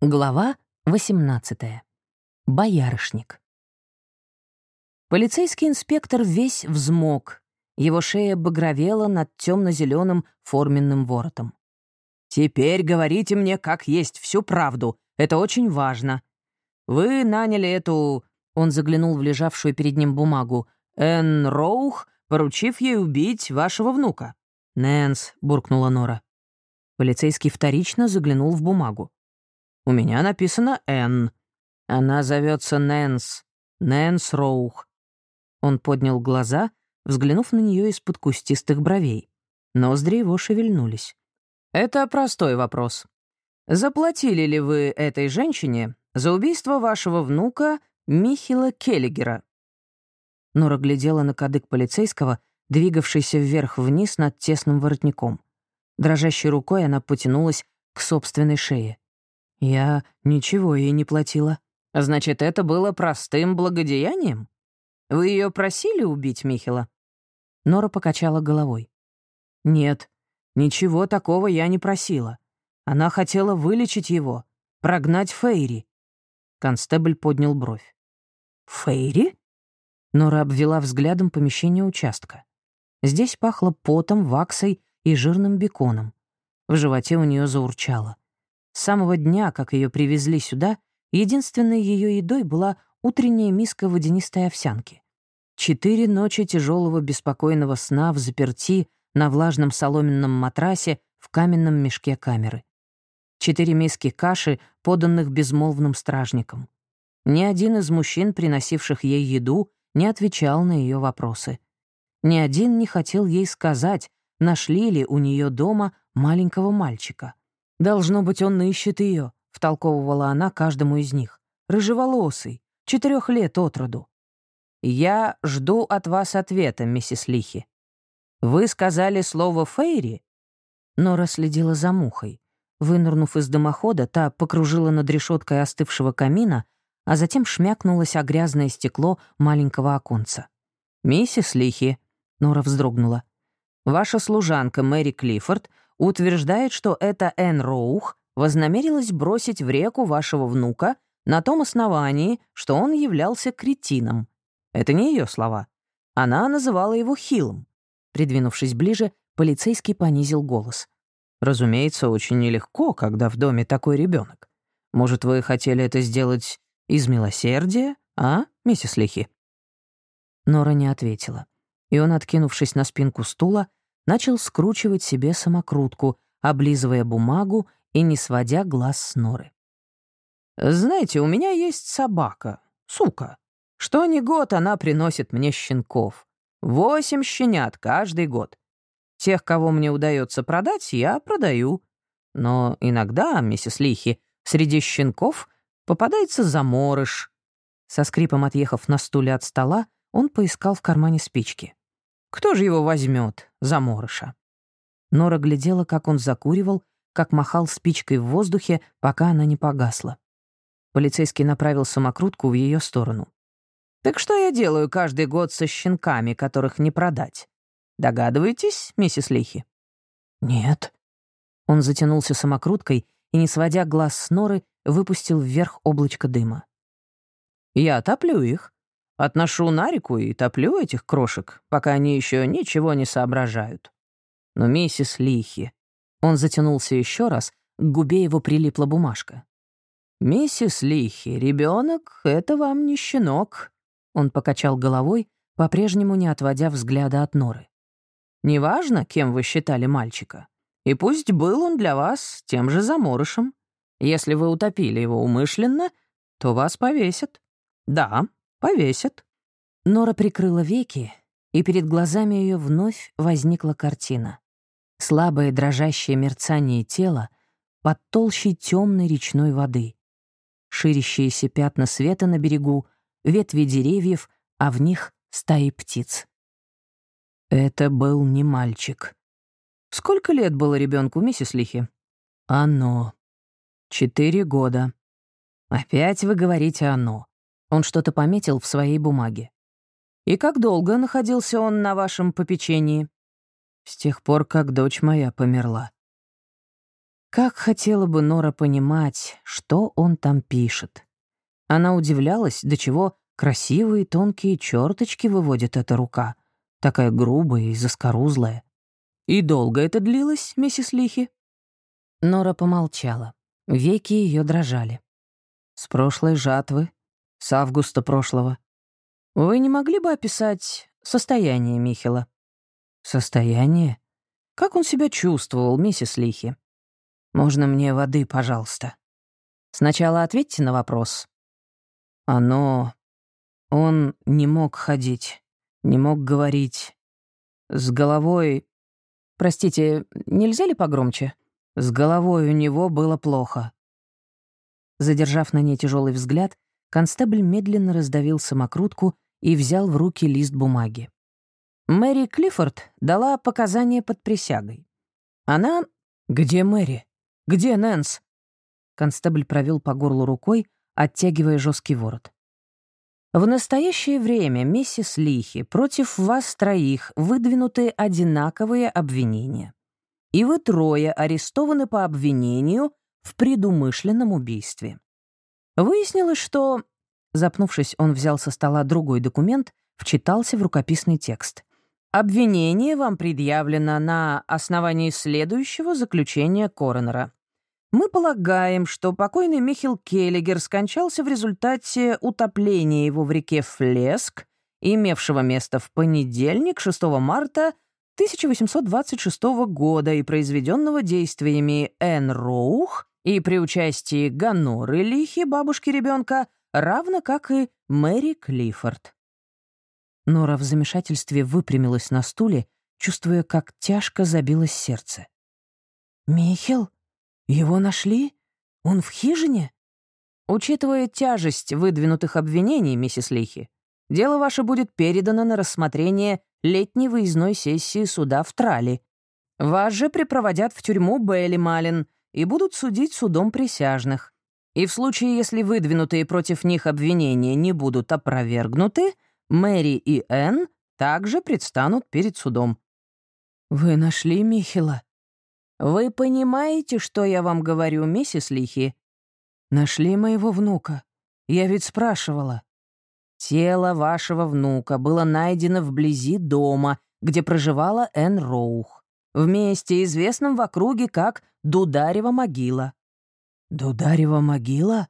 Глава 18. Боярышник. Полицейский инспектор весь взмок. Его шея багровела над темно-зеленым форменным воротом. «Теперь говорите мне, как есть, всю правду. Это очень важно. Вы наняли эту...» Он заглянул в лежавшую перед ним бумагу. «Энн Роух, поручив ей убить вашего внука». «Нэнс», — буркнула Нора. Полицейский вторично заглянул в бумагу. У меня написано «Н». Она зовется Нэнс. Нэнс Роух. Он поднял глаза, взглянув на нее из-под кустистых бровей. Ноздри его шевельнулись. «Это простой вопрос. Заплатили ли вы этой женщине за убийство вашего внука Михила Келлигера?» Нора глядела на кадык полицейского, двигавшийся вверх-вниз над тесным воротником. Дрожащей рукой она потянулась к собственной шее. Я ничего ей не платила. Значит, это было простым благодеянием? Вы ее просили убить Михила? Нора покачала головой. Нет, ничего такого я не просила. Она хотела вылечить его, прогнать Фейри. Констебль поднял бровь. «Фейри?» Нора обвела взглядом помещение участка. Здесь пахло потом, ваксой и жирным беконом. В животе у нее заурчало. С самого дня, как ее привезли сюда, единственной ее едой была утренняя миска водянистой овсянки. Четыре ночи тяжелого беспокойного сна в заперти на влажном соломенном матрасе в каменном мешке камеры. Четыре миски каши, поданных безмолвным стражником. Ни один из мужчин, приносивших ей еду, не отвечал на ее вопросы. Ни один не хотел ей сказать, нашли ли у нее дома маленького мальчика. «Должно быть, он ищет ее», — втолковывала она каждому из них. «Рыжеволосый, четырех лет от роду». «Я жду от вас ответа, миссис Лихи. Вы сказали слово «фейри»?» Нора следила за мухой. Вынырнув из дымохода, та покружила над решеткой остывшего камина, а затем шмякнулась о грязное стекло маленького оконца. «Миссис Лихи», — Нора вздрогнула, — «ваша служанка Мэри Клиффорд утверждает, что эта Энн Роух вознамерилась бросить в реку вашего внука на том основании, что он являлся кретином. Это не ее слова. Она называла его хилом. Придвинувшись ближе, полицейский понизил голос. «Разумеется, очень нелегко, когда в доме такой ребенок. Может, вы хотели это сделать из милосердия, а, миссис Лихи?» Нора не ответила, и он, откинувшись на спинку стула, начал скручивать себе самокрутку, облизывая бумагу и не сводя глаз с норы. «Знаете, у меня есть собака, сука. Что ни год она приносит мне щенков. Восемь щенят каждый год. Тех, кого мне удается продать, я продаю. Но иногда, миссис Лихи, среди щенков попадается заморыш». Со скрипом отъехав на стуле от стола, он поискал в кармане спички. Кто же его возьмет, заморыша? Нора глядела, как он закуривал, как махал спичкой в воздухе, пока она не погасла. Полицейский направил самокрутку в ее сторону. «Так что я делаю каждый год со щенками, которых не продать? Догадываетесь, миссис Лихи?» «Нет». Он затянулся самокруткой и, не сводя глаз с норы, выпустил вверх облачко дыма. «Я топлю их. Отношу на реку и топлю этих крошек, пока они еще ничего не соображают. Но миссис Лихи... Он затянулся еще раз, к губе его прилипла бумажка. «Миссис Лихи, ребенок — это вам не щенок», — он покачал головой, по-прежнему не отводя взгляда от норы. «Неважно, кем вы считали мальчика. И пусть был он для вас тем же заморышем. Если вы утопили его умышленно, то вас повесят. Да, Повесят». Нора прикрыла веки, и перед глазами ее вновь возникла картина. Слабое дрожащее мерцание тела под толщей темной речной воды. Ширящиеся пятна света на берегу, ветви деревьев, а в них стаи птиц. Это был не мальчик. Сколько лет было ребенку, миссис Лихи? Оно. Четыре года. Опять вы говорите «оно». Он что-то пометил в своей бумаге. «И как долго находился он на вашем попечении?» «С тех пор, как дочь моя померла». Как хотела бы Нора понимать, что он там пишет. Она удивлялась, до чего красивые тонкие черточки выводит эта рука, такая грубая и заскорузлая. «И долго это длилось, миссис Лихи?» Нора помолчала. Веки ее дрожали. «С прошлой жатвы, с августа прошлого. Вы не могли бы описать состояние Михела?» «Состояние? Как он себя чувствовал, миссис Лихи?» «Можно мне воды, пожалуйста?» «Сначала ответьте на вопрос». «Оно... Он не мог ходить, не мог говорить. С головой... Простите, нельзя ли погромче?» С головой у него было плохо. Задержав на ней тяжелый взгляд, констебль медленно раздавил самокрутку и взял в руки лист бумаги. Мэри Клиффорд дала показания под присягой. Она... «Где Мэри? Где Нэнс?» Констебль провел по горлу рукой, оттягивая жесткий ворот. В настоящее время, миссис Лихи, против вас троих выдвинуты одинаковые обвинения и вы трое арестованы по обвинению в предумышленном убийстве. Выяснилось, что... Запнувшись, он взял со стола другой документ, вчитался в рукописный текст. «Обвинение вам предъявлено на основании следующего заключения коронера. Мы полагаем, что покойный Михил Келлигер скончался в результате утопления его в реке Флеск, имевшего место в понедельник, 6 марта 1826 года и произведенного действиями Энн Роух и при участии Ганоры Лихи, бабушки ребенка, равно как и Мэри Клиффорд. Нора в замешательстве выпрямилась на стуле, чувствуя, как тяжко забилось сердце. «Михел? Его нашли? Он в хижине?» «Учитывая тяжесть выдвинутых обвинений, миссис Лихи, дело ваше будет передано на рассмотрение летней выездной сессии суда в Трали. Вас же припроводят в тюрьму Белли Малин и будут судить судом присяжных. И в случае, если выдвинутые против них обвинения не будут опровергнуты, Мэри и Энн также предстанут перед судом. «Вы нашли Михила?» «Вы понимаете, что я вам говорю, миссис Лихи?» «Нашли моего внука. Я ведь спрашивала». Тело вашего внука было найдено вблизи дома, где проживала Энн Роух, в месте, известном в округе как Дударева могила. «Дударева могила?»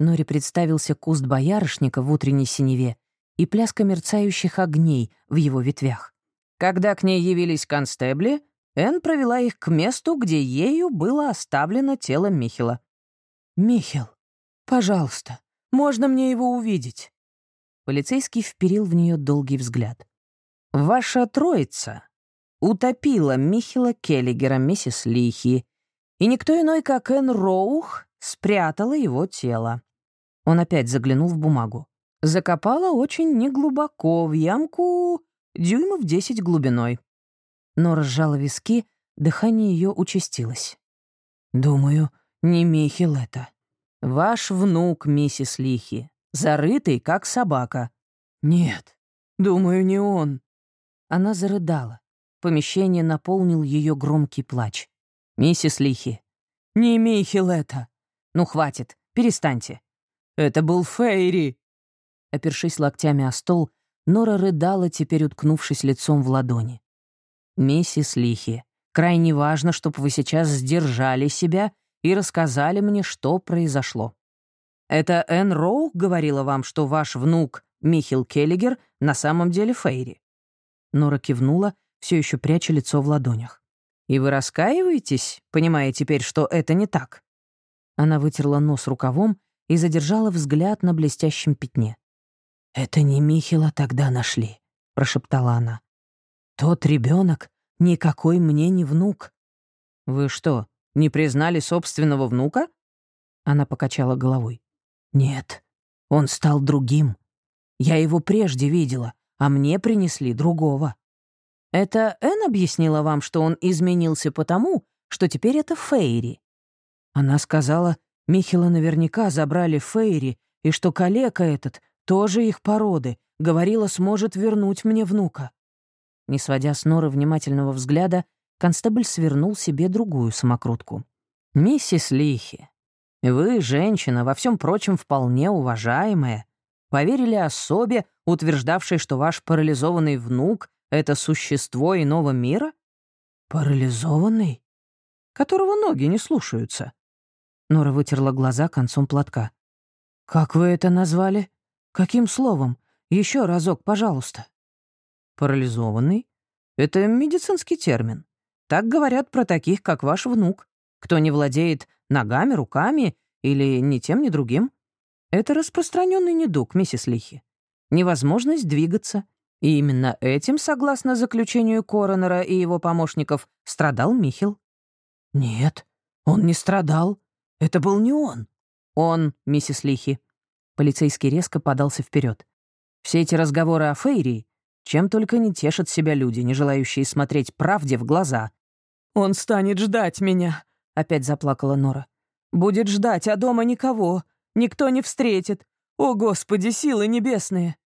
Нори представился куст боярышника в утренней синеве и пляска мерцающих огней в его ветвях. Когда к ней явились констебли, Энн провела их к месту, где ею было оставлено тело Михела. «Михел, пожалуйста, можно мне его увидеть?» Полицейский вперил в нее долгий взгляд. «Ваша троица утопила Михила Келлигера, миссис Лихи, и никто иной, как Энн Роух, спрятала его тело». Он опять заглянул в бумагу. Закопала очень неглубоко, в ямку дюймов десять глубиной. Но разжала виски, дыхание ее участилось. «Думаю, не Михил это. Ваш внук, миссис Лихи зарытый, как собака. «Нет, думаю, не он». Она зарыдала. Помещение наполнил ее громкий плач. «Миссис Лихи, не Михил это. Ну, хватит, перестаньте. Это был Фейри». Опершись локтями о стол, Нора рыдала, теперь уткнувшись лицом в ладони. «Миссис Лихи, крайне важно, чтобы вы сейчас сдержали себя и рассказали мне, что произошло. Это Энн Роу говорила вам, что ваш внук Михил Келлигер на самом деле Фейри?» Нора кивнула, все еще пряча лицо в ладонях. «И вы раскаиваетесь, понимая теперь, что это не так?» Она вытерла нос рукавом и задержала взгляд на блестящем пятне. «Это не Михила тогда нашли», — прошептала она. «Тот ребенок никакой мне не внук». «Вы что, не признали собственного внука?» Она покачала головой. Нет, он стал другим. Я его прежде видела, а мне принесли другого. Это Энн объяснила вам, что он изменился потому, что теперь это Фейри? Она сказала, Михила наверняка забрали Фейри, и что калека этот тоже их породы, говорила, сможет вернуть мне внука. Не сводя с Норы внимательного взгляда, констебль свернул себе другую самокрутку. «Миссис Лихи, вы, женщина, во всем прочем вполне уважаемая, поверили особе, утверждавшей, что ваш парализованный внук — это существо иного мира? Парализованный? Которого ноги не слушаются. Нора вытерла глаза концом платка. «Как вы это назвали? Каким словом? Еще разок, пожалуйста». «Парализованный? Это медицинский термин. Так говорят про таких, как ваш внук, кто не владеет ногами, руками или ни тем, ни другим. Это распространенный недуг, миссис Лихи. Невозможность двигаться. И именно этим, согласно заключению Коронера и его помощников, страдал Михил. Нет, он не страдал. Это был не он. Он, миссис Лихи. Полицейский резко подался вперед. Все эти разговоры о Фейрии, чем только не тешат себя люди, не желающие смотреть правде в глаза. «Он станет ждать меня», — опять заплакала Нора. «Будет ждать, а дома никого. Никто не встретит. О, Господи, силы небесные!»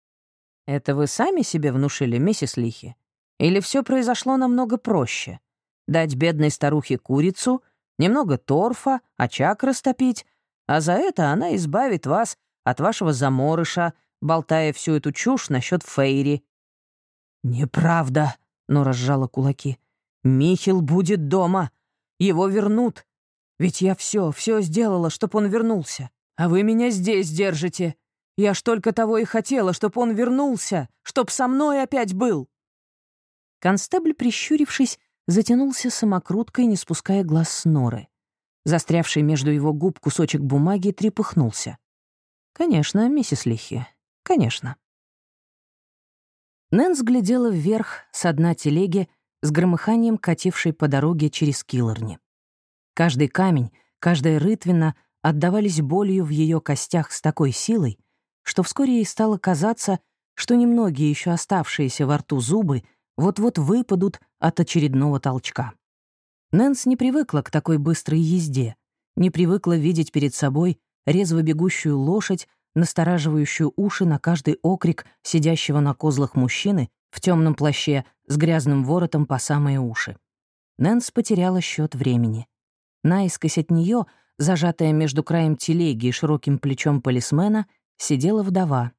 «Это вы сами себе внушили, миссис Лихи? Или все произошло намного проще? Дать бедной старухе курицу, немного торфа, очаг растопить, а за это она избавит вас от вашего заморыша, болтая всю эту чушь насчет Фейри». «Неправда», — Нора сжала кулаки. «Михил будет дома. Его вернут. Ведь я все, все сделала, чтоб он вернулся. А вы меня здесь держите. Я ж только того и хотела, чтоб он вернулся, чтоб со мной опять был». Констебль, прищурившись, затянулся самокруткой, не спуская глаз с норы. Застрявший между его губ кусочек бумаги трепыхнулся. «Конечно, миссис Лихи, конечно». Нэнс глядела вверх с дна телеги с громыханием катившей по дороге через Киллорни. Каждый камень, каждая рытвина отдавались болью в ее костях с такой силой, что вскоре ей стало казаться, что немногие еще оставшиеся во рту зубы вот-вот выпадут от очередного толчка. Нэнс не привыкла к такой быстрой езде, не привыкла видеть перед собой резво бегущую лошадь, настораживающую уши на каждый окрик сидящего на козлах мужчины в темном плаще с грязным воротом по самые уши. Нэнс потеряла счет времени. Наискось от нее Зажатая между краем телеги и широким плечом полисмена, сидела вдова.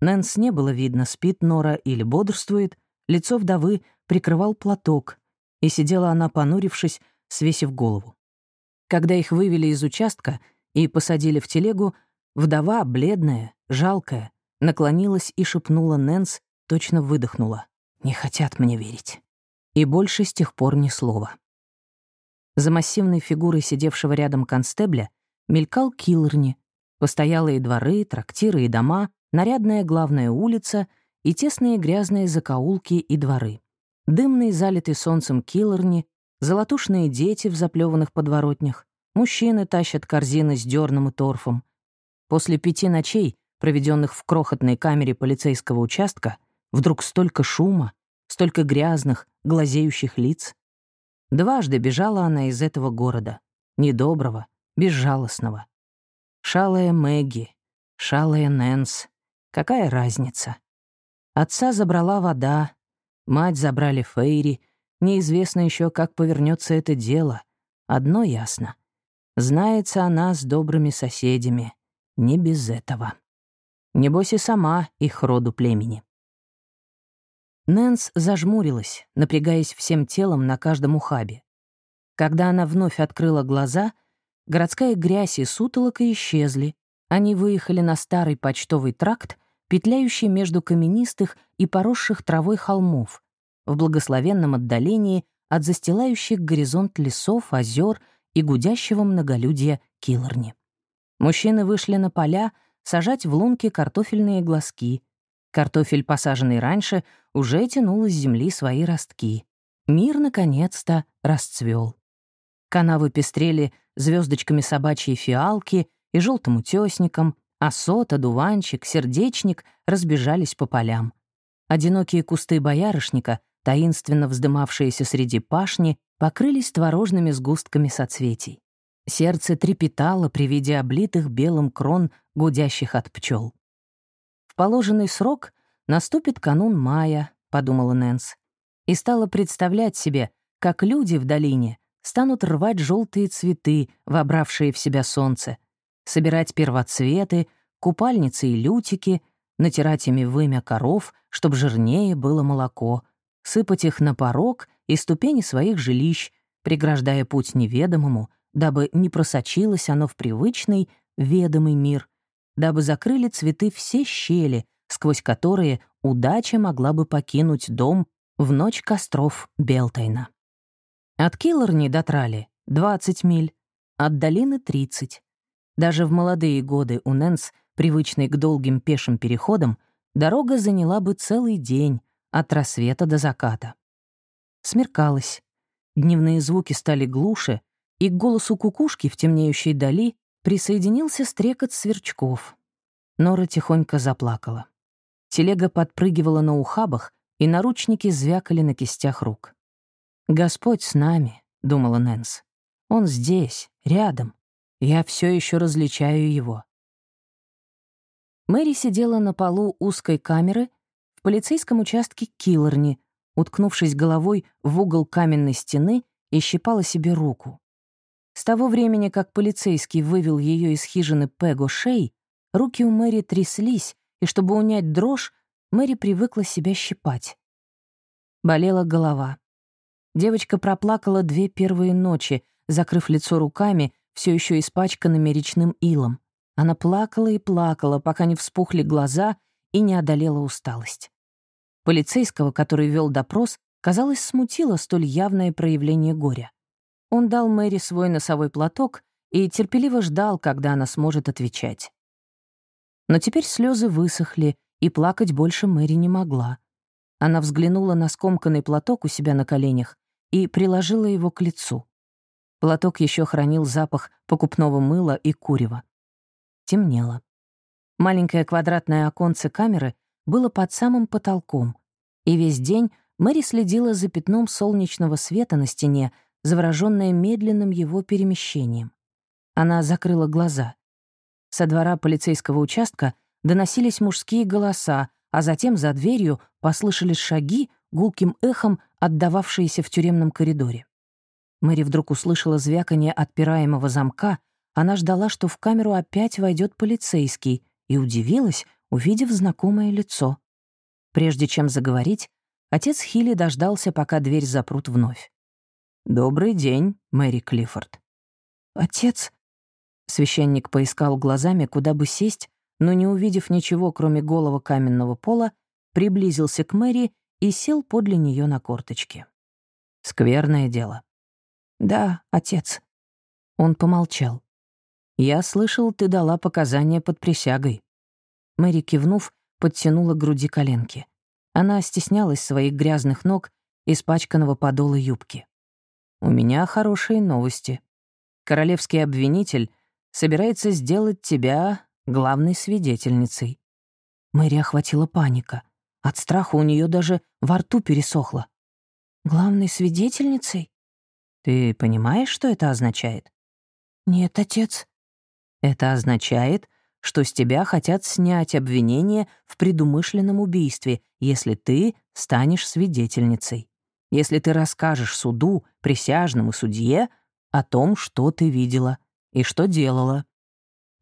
Нэнс не было видно, спит Нора или бодрствует, лицо вдовы прикрывал платок, и сидела она, понурившись, свесив голову. Когда их вывели из участка и посадили в телегу, вдова, бледная, жалкая, наклонилась и шепнула Нэнс, точно выдохнула. «Не хотят мне верить». И больше с тех пор ни слова. За массивной фигурой сидевшего рядом констебля мелькал Киллерни, постоялые дворы, трактиры и дома, нарядная главная улица и тесные грязные закоулки и дворы. Дымный, залитый солнцем Киллерни, золотушные дети в заплеванных подворотнях, мужчины тащат корзины с дерном и торфом. После пяти ночей, проведенных в крохотной камере полицейского участка, вдруг столько шума, столько грязных, глазеющих лиц. Дважды бежала она из этого города. Недоброго, безжалостного. Шалая Мэгги, шалая Нэнс. Какая разница? Отца забрала вода, мать забрали Фейри. Неизвестно еще, как повернется это дело. Одно ясно. Знается она с добрыми соседями. Не без этого. Небось и сама их роду племени. Нэнс зажмурилась, напрягаясь всем телом на каждом ухабе. Когда она вновь открыла глаза, городская грязь и сутолока исчезли. Они выехали на старый почтовый тракт, петляющий между каменистых и поросших травой холмов, в благословенном отдалении от застилающих горизонт лесов, озер и гудящего многолюдья Киллорни. Мужчины вышли на поля сажать в лунки картофельные глазки — Картофель, посаженный раньше, уже тянул из земли свои ростки. Мир, наконец-то, расцвел. Канавы пестрели звездочками собачьей фиалки и желтым утесником, а сота, дуванчик, сердечник разбежались по полям. Одинокие кусты боярышника, таинственно вздымавшиеся среди пашни, покрылись творожными сгустками соцветий. Сердце трепетало при виде облитых белым крон, гудящих от пчел. Положенный срок наступит канун мая, подумала Нэнс, и стала представлять себе, как люди в долине станут рвать желтые цветы, вобравшие в себя солнце, собирать первоцветы, купальницы и лютики, натирать ими вымя коров, чтобы жирнее было молоко, сыпать их на порог и ступени своих жилищ, преграждая путь неведомому, дабы не просочилось оно в привычный, ведомый мир, дабы закрыли цветы все щели, сквозь которые удача могла бы покинуть дом в ночь костров Белтайна. От Киллорни до Трали — 20 миль, от долины — 30. Даже в молодые годы у Нэнс, привычной к долгим пешим переходам, дорога заняла бы целый день от рассвета до заката. Смеркалось. Дневные звуки стали глуше, и к голосу кукушки в темнеющей дали присоединился стрекот сверчков. Нора тихонько заплакала. Телега подпрыгивала на ухабах, и наручники звякали на кистях рук. «Господь с нами», — думала Нэнс. «Он здесь, рядом. Я все еще различаю его». Мэри сидела на полу узкой камеры в полицейском участке Киллорни, уткнувшись головой в угол каменной стены и щипала себе руку. С того времени, как полицейский вывел ее из хижины Пего Шей, руки у Мэри тряслись, и чтобы унять дрожь, Мэри привыкла себя щипать. Болела голова. Девочка проплакала две первые ночи, закрыв лицо руками, все еще испачканными речным илом. Она плакала и плакала, пока не вспухли глаза и не одолела усталость. Полицейского, который вел допрос, казалось, смутило столь явное проявление горя. Он дал Мэри свой носовой платок и терпеливо ждал, когда она сможет отвечать. Но теперь слезы высохли, и плакать больше Мэри не могла. Она взглянула на скомканный платок у себя на коленях и приложила его к лицу. Платок еще хранил запах покупного мыла и курева. Темнело. Маленькое квадратное оконце камеры было под самым потолком, и весь день Мэри следила за пятном солнечного света на стене, заворожённая медленным его перемещением. Она закрыла глаза. Со двора полицейского участка доносились мужские голоса, а затем за дверью послышались шаги, гулким эхом отдававшиеся в тюремном коридоре. Мэри вдруг услышала звяканье отпираемого замка, она ждала, что в камеру опять войдет полицейский, и удивилась, увидев знакомое лицо. Прежде чем заговорить, отец Хилли дождался, пока дверь запрут вновь. «Добрый день, Мэри Клиффорд». «Отец...» Священник поискал глазами, куда бы сесть, но, не увидев ничего, кроме голого каменного пола, приблизился к Мэри и сел подле нее на корточке. «Скверное дело». «Да, отец». Он помолчал. «Я слышал, ты дала показания под присягой». Мэри, кивнув, подтянула к груди коленки. Она стеснялась своих грязных ног, испачканного подола юбки. «У меня хорошие новости. Королевский обвинитель собирается сделать тебя главной свидетельницей». Мэри охватила паника. От страха у нее даже во рту пересохло. «Главной свидетельницей?» «Ты понимаешь, что это означает?» «Нет, отец». «Это означает, что с тебя хотят снять обвинение в предумышленном убийстве, если ты станешь свидетельницей. Если ты расскажешь суду, присяжному судье о том, что ты видела и что делала.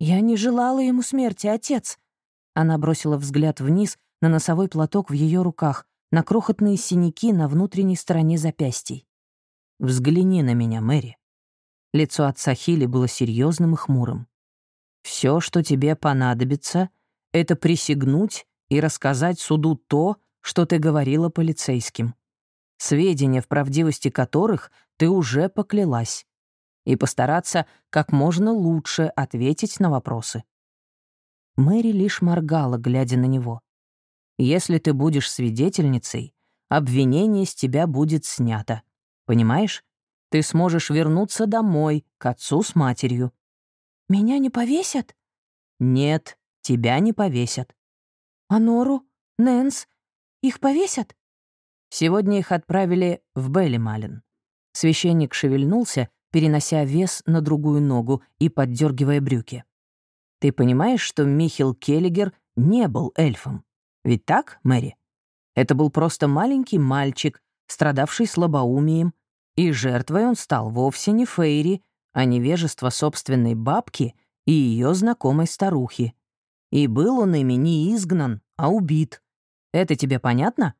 «Я не желала ему смерти, отец!» Она бросила взгляд вниз на носовой платок в ее руках, на крохотные синяки на внутренней стороне запястий. «Взгляни на меня, Мэри». Лицо отца Хилли было серьезным и хмурым. Все, что тебе понадобится, это присягнуть и рассказать суду то, что ты говорила полицейским. Сведения, в правдивости которых ты уже поклялась и постараться как можно лучше ответить на вопросы. Мэри лишь моргала, глядя на него. «Если ты будешь свидетельницей, обвинение с тебя будет снято. Понимаешь? Ты сможешь вернуться домой, к отцу с матерью». «Меня не повесят?» «Нет, тебя не повесят». «А Нору? Нэнс? Их повесят?» Сегодня их отправили в Белли-Малин. Священник шевельнулся перенося вес на другую ногу и поддергивая брюки. «Ты понимаешь, что Михил Келлигер не был эльфом? Ведь так, Мэри? Это был просто маленький мальчик, страдавший слабоумием, И жертвой он стал вовсе не Фейри, а невежество собственной бабки и ее знакомой старухи. И был он ими не изгнан, а убит. Это тебе понятно?»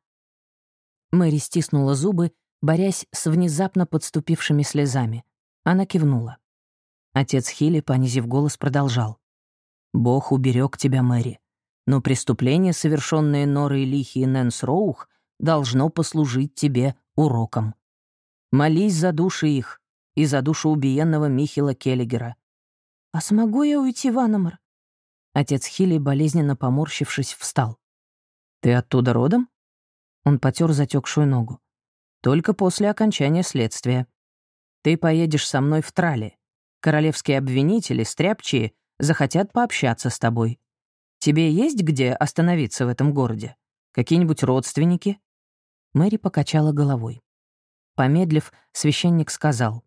Мэри стиснула зубы, борясь с внезапно подступившими слезами. Она кивнула. Отец Хилли, понизив голос, продолжал. «Бог уберег тебя, Мэри. Но преступление, совершенное Норой Лихи и Нэнс Роух, должно послужить тебе уроком. Молись за души их и за душу убиенного Михила Келлигера. «А смогу я уйти в Аномар?» Отец Хилли, болезненно поморщившись, встал. «Ты оттуда родом?» Он потер затекшую ногу. «Только после окончания следствия. Ты поедешь со мной в Трали. Королевские обвинители, стряпчие, захотят пообщаться с тобой. Тебе есть где остановиться в этом городе? Какие-нибудь родственники?» Мэри покачала головой. Помедлив, священник сказал.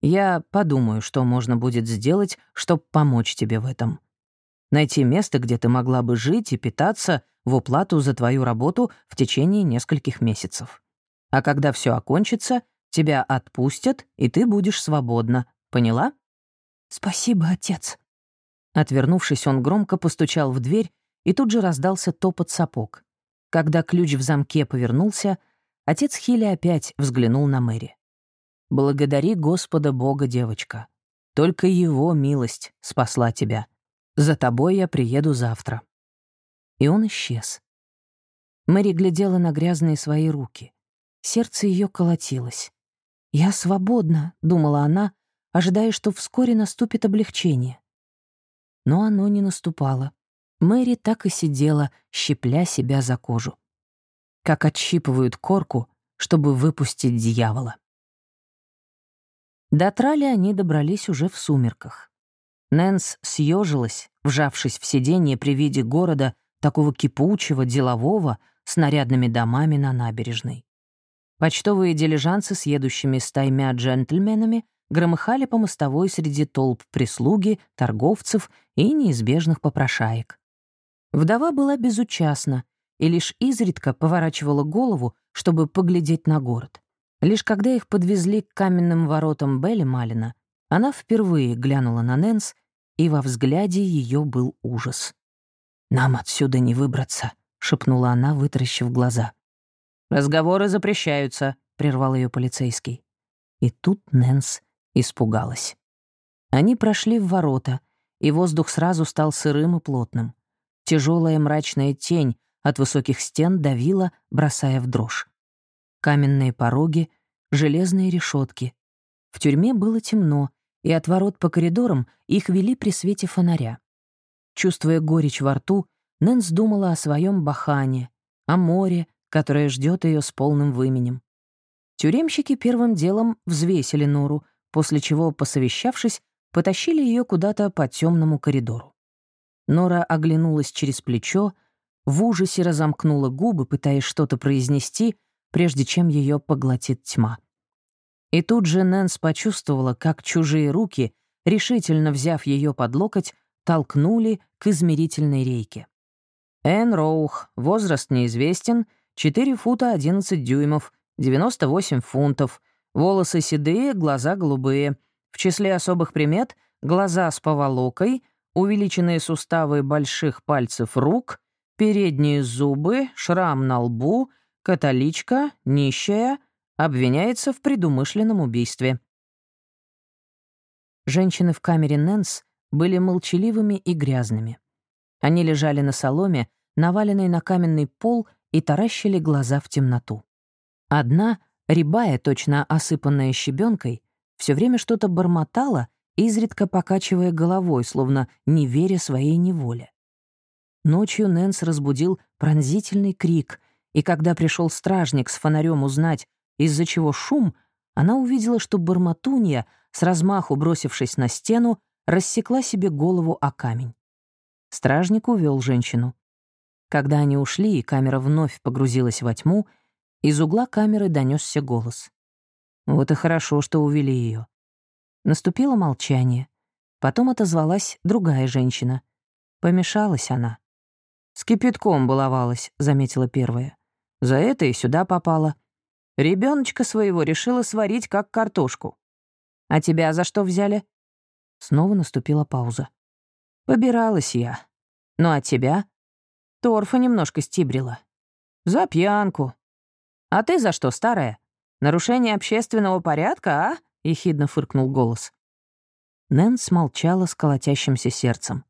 «Я подумаю, что можно будет сделать, чтобы помочь тебе в этом. Найти место, где ты могла бы жить и питаться в уплату за твою работу в течение нескольких месяцев. А когда все окончится, тебя отпустят, и ты будешь свободна. Поняла?» «Спасибо, отец». Отвернувшись, он громко постучал в дверь, и тут же раздался топот сапог. Когда ключ в замке повернулся, отец Хилли опять взглянул на Мэри. «Благодари Господа Бога, девочка. Только Его милость спасла тебя. За тобой я приеду завтра». И он исчез. Мэри глядела на грязные свои руки. Сердце ее колотилось. «Я свободна», — думала она, ожидая, что вскоре наступит облегчение. Но оно не наступало. Мэри так и сидела, щипля себя за кожу. Как отщипывают корку, чтобы выпустить дьявола. До трали они добрались уже в сумерках. Нэнс съежилась, вжавшись в сиденье при виде города, такого кипучего, делового, с нарядными домами на набережной. Почтовые дилижансы с едущими стаймя джентльменами громыхали по мостовой среди толп прислуги, торговцев и неизбежных попрошаек. Вдова была безучастна и лишь изредка поворачивала голову, чтобы поглядеть на город. Лишь когда их подвезли к каменным воротам Белли Малина, она впервые глянула на Нэнс, и во взгляде ее был ужас. «Нам отсюда не выбраться», — шепнула она, вытаращив глаза. «Разговоры запрещаются», — прервал ее полицейский. И тут Нэнс испугалась. Они прошли в ворота, и воздух сразу стал сырым и плотным. Тяжелая мрачная тень от высоких стен давила, бросая в дрожь. Каменные пороги, железные решетки. В тюрьме было темно, и от ворот по коридорам их вели при свете фонаря. Чувствуя горечь во рту, Нэнс думала о своем бахане, о море, которая ждет ее с полным выменем. Тюремщики первым делом взвесили Нору, после чего, посовещавшись, потащили ее куда-то по темному коридору. Нора оглянулась через плечо, в ужасе разомкнула губы, пытаясь что-то произнести, прежде чем ее поглотит тьма. И тут же Нэнс почувствовала, как чужие руки, решительно взяв ее под локоть, толкнули к измерительной рейке. Энн Роух, возраст неизвестен — 4 фута 11 дюймов, 98 фунтов, волосы седые, глаза голубые. В числе особых примет — глаза с поволокой, увеличенные суставы больших пальцев рук, передние зубы, шрам на лбу, католичка, нищая, обвиняется в предумышленном убийстве. Женщины в камере Нэнс были молчаливыми и грязными. Они лежали на соломе, наваленной на каменный пол и таращили глаза в темноту. Одна, рябая, точно осыпанная щебенкой, все время что-то бормотала, изредка покачивая головой, словно не веря своей неволе. Ночью Нэнс разбудил пронзительный крик, и когда пришел стражник с фонарем узнать, из-за чего шум, она увидела, что бормотунья, с размаху бросившись на стену, рассекла себе голову о камень. Стражник увел женщину. Когда они ушли, и камера вновь погрузилась во тьму, из угла камеры донесся голос. Вот и хорошо, что увели ее. Наступило молчание. Потом отозвалась другая женщина. Помешалась она. «С кипятком баловалась», — заметила первая. «За это и сюда попала». Ребеночка своего решила сварить как картошку. А тебя за что взяли?» Снова наступила пауза. «Побиралась я. Ну а тебя?» Торфа немножко стибрила. «За пьянку. А ты за что, старая? Нарушение общественного порядка, а?» — ехидно фыркнул голос. Нэнс молчала с колотящимся сердцем.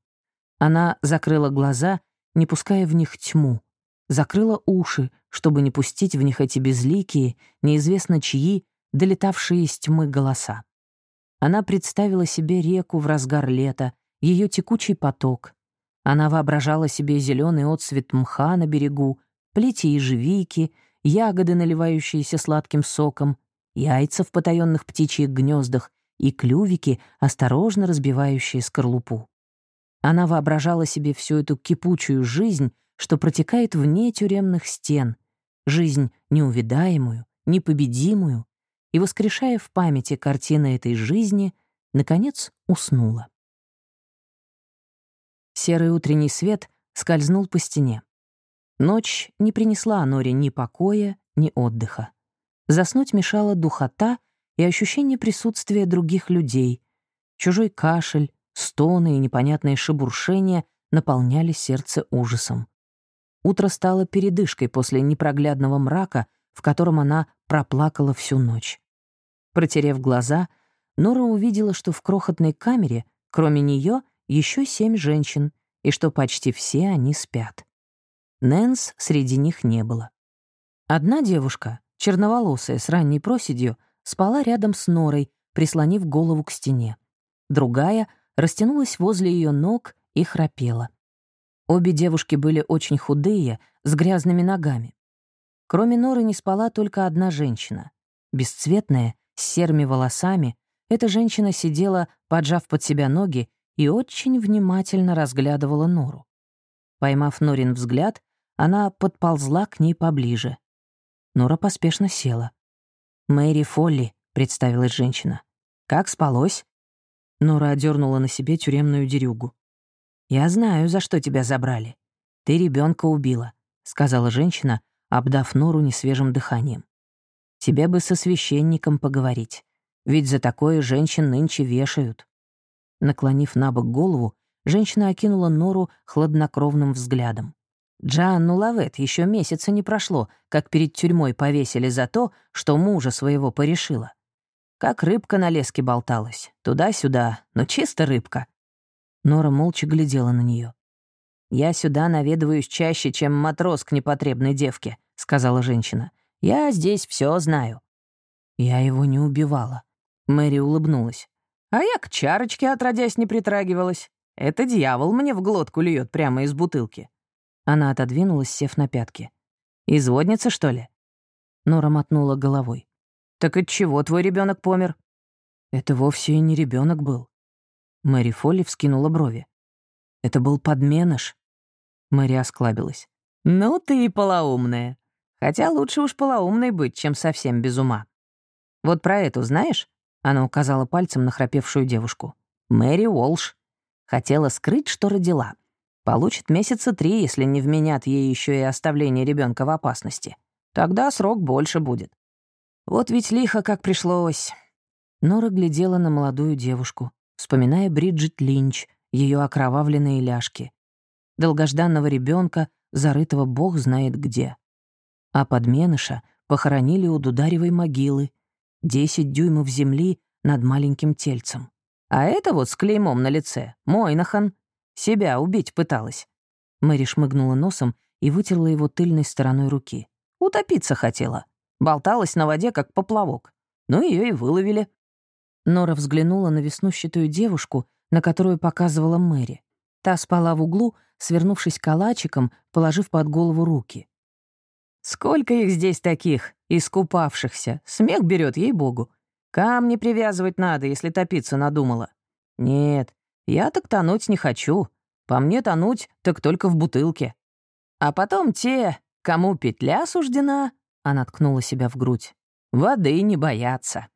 Она закрыла глаза, не пуская в них тьму, закрыла уши, чтобы не пустить в них эти безликие, неизвестно чьи, долетавшие из тьмы голоса. Она представила себе реку в разгар лета, ее текучий поток. Она воображала себе зеленый отцвет мха на берегу, плети ежевики, ягоды, наливающиеся сладким соком, яйца в потаенных птичьих гнездах и клювики, осторожно разбивающие скорлупу. Она воображала себе всю эту кипучую жизнь, что протекает вне тюремных стен, жизнь неувидаемую, непобедимую, и, воскрешая в памяти картины этой жизни, наконец уснула. Серый утренний свет скользнул по стене. Ночь не принесла Норе ни покоя, ни отдыха. Заснуть мешала духота и ощущение присутствия других людей. Чужой кашель, стоны и непонятные шебуршения наполняли сердце ужасом. Утро стало передышкой после непроглядного мрака, в котором она проплакала всю ночь. Протерев глаза, Нора увидела, что в крохотной камере, кроме нее, еще семь женщин, и что почти все они спят. Нэнс среди них не было. Одна девушка, черноволосая, с ранней проседью, спала рядом с Норой, прислонив голову к стене. Другая растянулась возле ее ног и храпела. Обе девушки были очень худые, с грязными ногами. Кроме Норы не спала только одна женщина. Бесцветная, с серыми волосами, эта женщина сидела, поджав под себя ноги, и очень внимательно разглядывала Нору. Поймав Норин взгляд, она подползла к ней поближе. Нора поспешно села. «Мэри Фолли», — представилась женщина. «Как спалось?» Нора одернула на себе тюремную дерюгу. «Я знаю, за что тебя забрали. Ты ребенка убила», — сказала женщина, обдав Нору несвежим дыханием. «Тебе бы со священником поговорить, ведь за такое женщин нынче вешают». Наклонив на бок голову, женщина окинула Нору хладнокровным взглядом. Джанну Лавет еще месяца не прошло, как перед тюрьмой повесили за то, что мужа своего порешила. Как рыбка на леске болталась, туда-сюда, но чисто рыбка. Нора молча глядела на нее. «Я сюда наведываюсь чаще, чем матрос к непотребной девке», — сказала женщина. «Я здесь все знаю». Я его не убивала. Мэри улыбнулась. А я к чарочке отродясь не притрагивалась. Это дьявол мне в глотку льет прямо из бутылки. Она отодвинулась, сев на пятки. «Изводница, что ли?» Нора мотнула головой. «Так от чего твой ребенок помер?» «Это вовсе и не ребенок был. Мэри Фолли вскинула брови. «Это был подменыш». Мэри осклабилась. «Ну ты и полоумная. Хотя лучше уж полоумной быть, чем совсем без ума. Вот про эту знаешь?» Она указала пальцем на храпевшую девушку. «Мэри Уолш. Хотела скрыть, что родила. Получит месяца три, если не вменят ей еще и оставление ребенка в опасности. Тогда срок больше будет. Вот ведь лихо как пришлось». Нора глядела на молодую девушку вспоминая Бриджит Линч, ее окровавленные ляжки, долгожданного ребенка, зарытого бог знает где. А подменыша похоронили у Дударевой могилы, десять дюймов земли над маленьким тельцем. А это вот с клеймом на лице, Мойнахан, себя убить пыталась. Мэри шмыгнула носом и вытерла его тыльной стороной руки. Утопиться хотела. Болталась на воде, как поплавок. Ну, ее и выловили. Нора взглянула на веснущатую девушку, на которую показывала Мэри. Та спала в углу, свернувшись калачиком, положив под голову руки. «Сколько их здесь таких, искупавшихся! Смех берет ей-богу! Камни привязывать надо, если топиться надумала. Нет, я так тонуть не хочу. По мне тонуть, так только в бутылке. А потом те, кому петля суждена...» Она ткнула себя в грудь. «Воды не боятся».